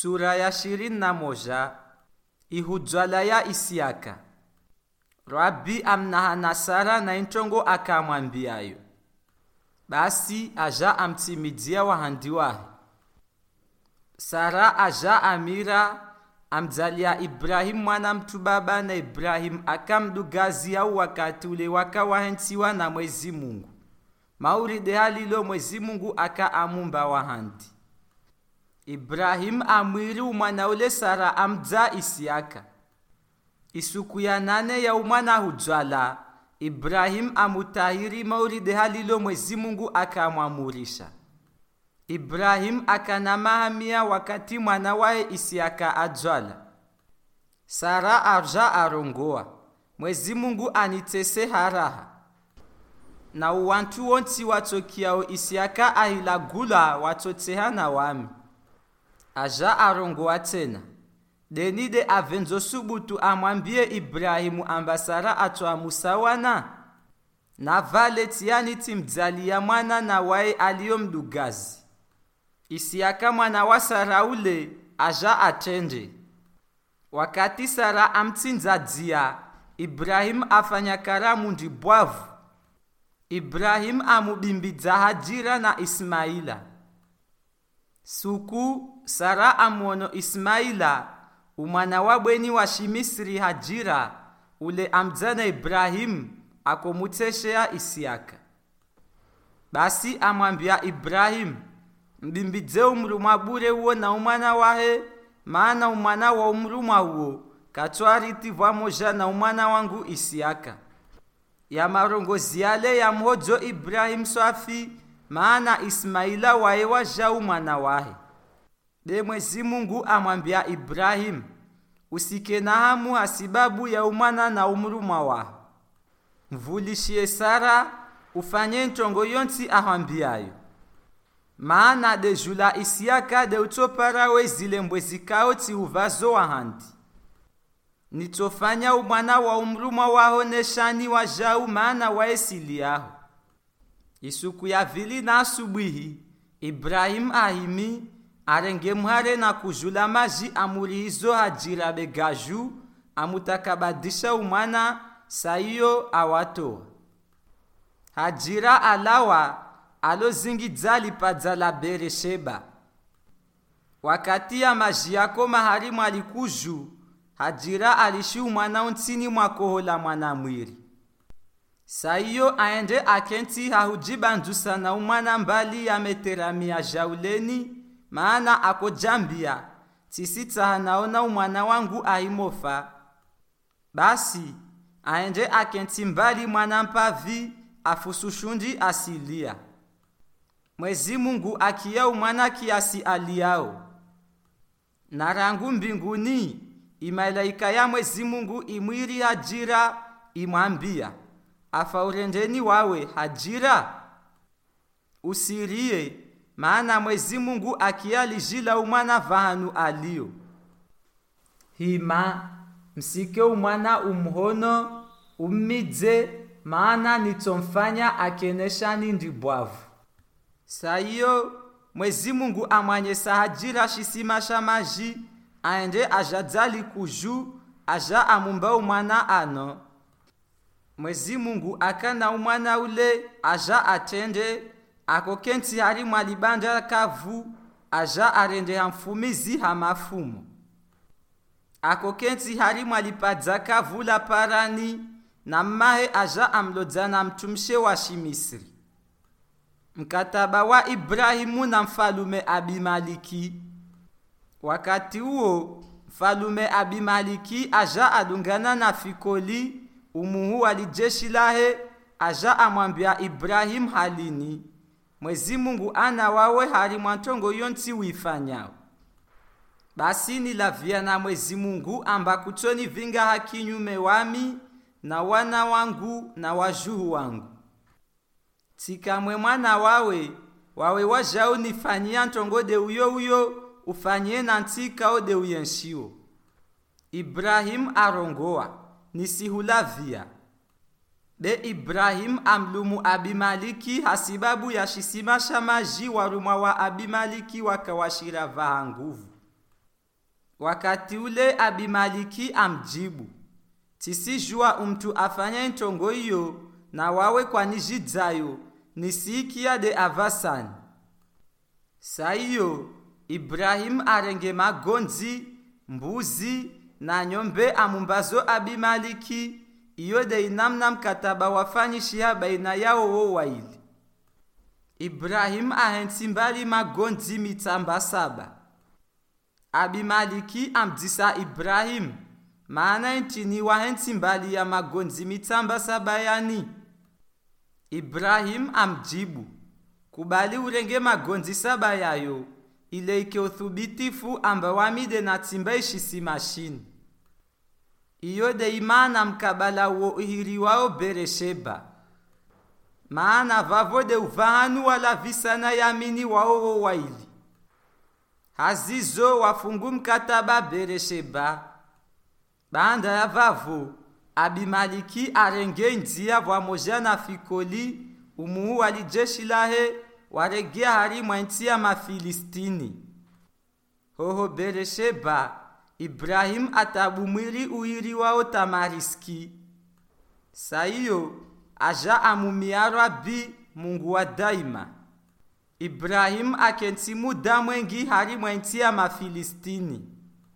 Sura ya na moja ihujwala ya Isiaka. Rabi amnahana Sara na intongo akamwambiayo, basi aja amtimidia wahandi wahe. Sara aja amira amzalia Ibrahimu mwana mtu baba na Ibrahimu akamdugazia wakati ule wakawahentiwa na Mwezi Mungu mauride halilo Mwezi Mungu akaamumba wahandi Ibrahimu amwiri umwana ule Sara amdza Isiaka isuku ya nane ya umwana hujwala Ibrahimu amutahiri mauride halilo Mwezi Mungu akamwamurisha Ibrahimu akanamahamia wakati mwana waye Isiaka ajwala. Sara arja arongoa, Mwezi Mungu anitese haraha. Na uwantu wonti watokiao Isiaka ahilagula watotehana wami. Aja arongoa tena. Denide avenzo subutu amwambie Ibrahimu amba Sara atwa musawana. Na vale tiani timdzalia mwana na waye aliyomdugazi. Isiaka mwana wa Sara ule aja atende. Wakati Sara amtsinza dzia, Ibrahimu afanya karamu ndi bwavu. Ibrahimu amubimbidza Hajira na Ismaila. Suku Sara amuono Ismaila umwana wa bweni wa Shimisri Hajira ule amdzana Ibrahimu akomuteshea Isiaka. Basi amwambia Ibrahimu mbimbidze umrumwa bure uwo na umwana wahe maana umwana wa umrumwa uwo katwariti vwamoja na umwana wangu Isiaka ya marongozi yale ya mhojo Ibrahimu swafi maana Ismaila waye waja mwana wahe. De Mwezi Mungu amwambia Ibrahimu usike na hamu hasibabu ya umwana na umrumwa wahe. Mvulishie Sara ufanye ntongo yonti ahwambiayo. Maana de jula Isiaka de utoparawe zilembwe zikao kaoti uvazo wa handi nitofanya umwana wa umrumwa waho neshani wa jau maana waesili yaho isuku ya vili na asubuhi Ibrahimu ahimi arenge mhare na kujula maji amuli hizo hajira begaju amutakabadisha umwana saiyo awatoa hajira alawa alozingidza lipadza la Beresheba. Wakati ya maji yako mahari mwalikuju, Hajira alishi umwana untini mwakohola mwana mwiri. Saiyo aende akenti hahujibandusa na umwana mbali ya meteramia jauleni, maana akojambia tisita naona umwana wangu aimofa Basi aende akenti mbali mwana mpavi afusushundi asilia. Mwezi Mungu akia umwana kiasi aliao. Na rangu mbinguni imalaika ya Mwezi Mungu imwiri ajira imwambia afaurendeni wawe Hajira. Usirie maana Mwezi Mungu akialijila umwana vahanu alio. Hima msike umwana umhono ummidze maana nitomfanya akeneshani ndi bwavu. Saiyo Mwezi Mungu amwanyesa Hajira shisima sha maji aende ajadzali kuju aja amumba umwana ano. Mwezi Mungu akana umwana ule aja atende akokenti ali mwalibanda kavu aja arende hamfumizi hamafumo. Akokenti hari mwalipadza kavu la parani na mmahe aja amlodzana mtumshe wa Shimisri mkataba wa Ibrahimu na mfalume Abimaliki. Wakati huo mfalume Abimaliki aja adungana na Fikoli umuhu wa lijeshi lahe, aja amwambia Ibrahimu halini. Mwezi Mungu ana wawe hali mwantongo yonti wifanyao. Basi nilavia na Mwezi Mungu amba kutoni vinga hakinyume wami na wana wangu na wajuhu wangu. Tikamwe mwana wawe wawe wajao nifanyia ntongo de uyo uyo ufanyie na ntika ode uyenshiwo Ibrahim arongoa nisihulavia. De Ibrahim amlumu Abimaliki hasibabu ya shisima sha maji warumwa wa Abimaliki wakawashira vaha nguvu. Wakati ule abimaliki amjibu tisijua umtu afanya ntongo iyo na wawe kwanijidzayo nisiikia de avasani. Saiyo ibrahimu arenge magonzi mbuzi na nyombe amumbazo abimaliki iyo deinamna mkataba wafanyishia baina yao wo waili. Ibrahimu ahensi mbali magonzi mitamba saba. Abimaliki amdzisa ibrahimu maana ntini wahensi mbali ya magonzi mitamba saba yani. Ibrahimu amjibu kubali urenge magonzi saba yayo ile ike uthubitifu amba wamide na timba ishisi mashini. Iyo de imana mkabala wo uhiri wao beresheba maana vavo de uvahanu wala visana yamini waowo waili. Hazizo wafungu mkataba beresheba banda ya vavo abimaliki arenge nzia vwamoja na fikoli umuhu wali jeshi lahe waregea hari mwa ya mafilistini. Hoho beresheba ibrahimu atabumwili uiri wao tamariski saiyo aja amumia rabi mungu wa daima. Ibrahimu akentimu damwengi hali mwa ya mafilistini